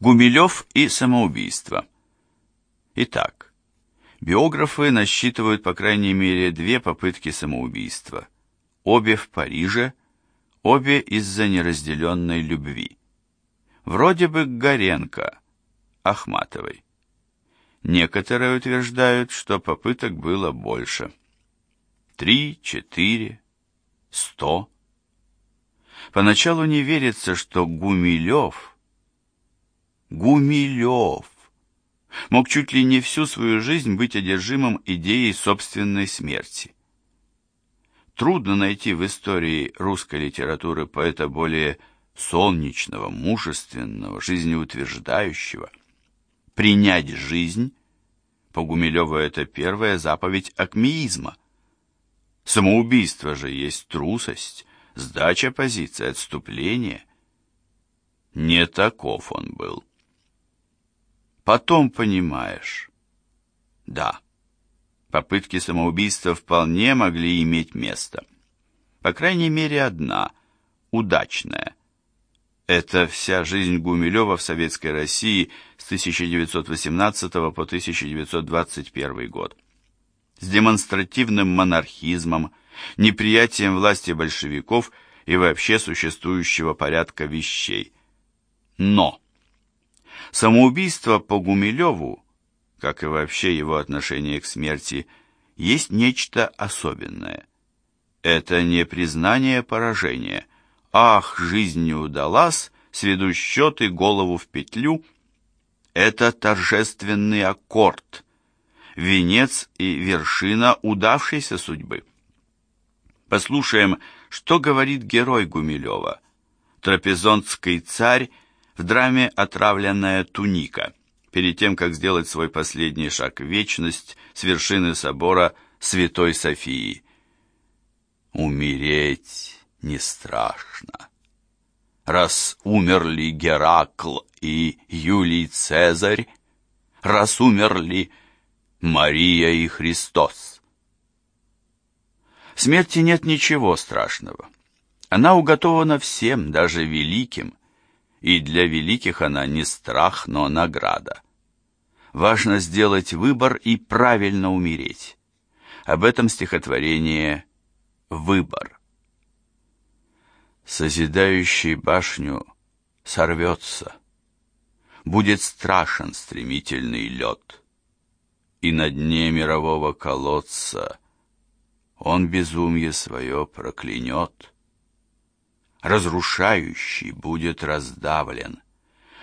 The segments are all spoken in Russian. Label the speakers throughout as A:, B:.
A: Гумилев и самоубийство. Итак, биографы насчитывают по крайней мере две попытки самоубийства. Обе в Париже, обе из-за неразделенной любви. Вроде бы Горенко, Ахматовой. Некоторые утверждают, что попыток было больше. Три, четыре, сто. Поначалу не верится, что Гумилев Гумилев мог чуть ли не всю свою жизнь быть одержимым идеей собственной смерти. Трудно найти в истории русской литературы поэта более солнечного, мужественного, жизнеутверждающего. Принять жизнь, по Гумилеву это первая заповедь акмеизма. Самоубийство же есть трусость, сдача позиции, отступление. Не таков он был. Потом понимаешь. Да, попытки самоубийства вполне могли иметь место. По крайней мере, одна, удачная. Это вся жизнь Гумилева в Советской России с 1918 по 1921 год. С демонстративным монархизмом, неприятием власти большевиков и вообще существующего порядка вещей. Но Самоубийство по Гумилеву, как и вообще его отношение к смерти, есть нечто особенное. Это не признание поражения. Ах, жизнь не удалась, сведу счеты, голову в петлю. Это торжественный аккорд, венец и вершина удавшейся судьбы. Послушаем, что говорит герой Гумилева, трапезонский царь в драме «Отравленная туника», перед тем, как сделать свой последний шаг в вечность с вершины собора Святой Софии. Умереть не страшно. Раз умерли Геракл и Юлий Цезарь, раз умерли Мария и Христос. В смерти нет ничего страшного. Она уготована всем, даже великим и для великих она не страх, но награда. Важно сделать выбор и правильно умереть. Об этом стихотворение «Выбор». Созидающий башню сорвется, Будет страшен стремительный лед, И на дне мирового колодца Он безумье свое проклянет, разрушающий будет раздавлен,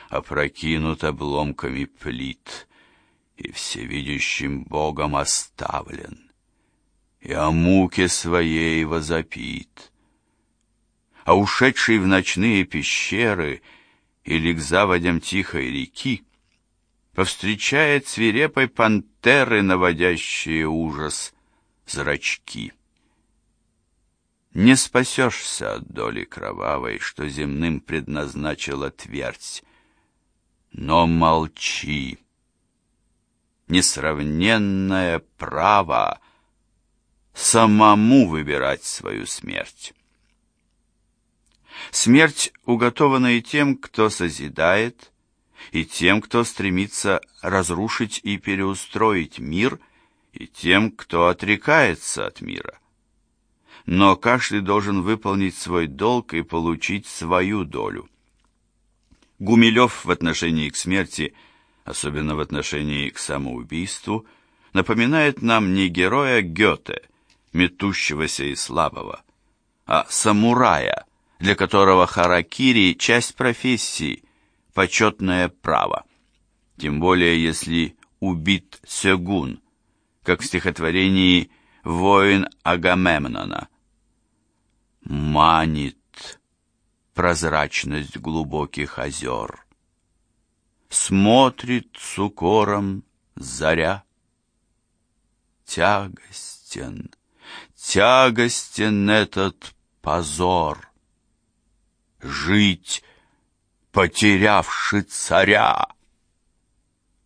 A: опрокинут обломками плит и всевидящим Богом оставлен, и о муке своей возопит. А ушедший в ночные пещеры или к заводям тихой реки повстречает свирепой пантеры, наводящие ужас, зрачки. Не спасешься от доли кровавой, что земным предназначила твердь. Но молчи. Несравненное право самому выбирать свою смерть. Смерть уготована и тем, кто созидает, и тем, кто стремится разрушить и переустроить мир, и тем, кто отрекается от мира но каждый должен выполнить свой долг и получить свою долю. Гумилев в отношении к смерти, особенно в отношении к самоубийству, напоминает нам не героя Гёте, метущегося и слабого, а самурая, для которого харакири – часть профессии, почетное право. Тем более, если убит Сёгун, как в стихотворении «Воин Агамемнона», манит прозрачность глубоких озер. Смотрит с укором заря. Тягостен, тягостен этот позор. Жить, потерявши царя.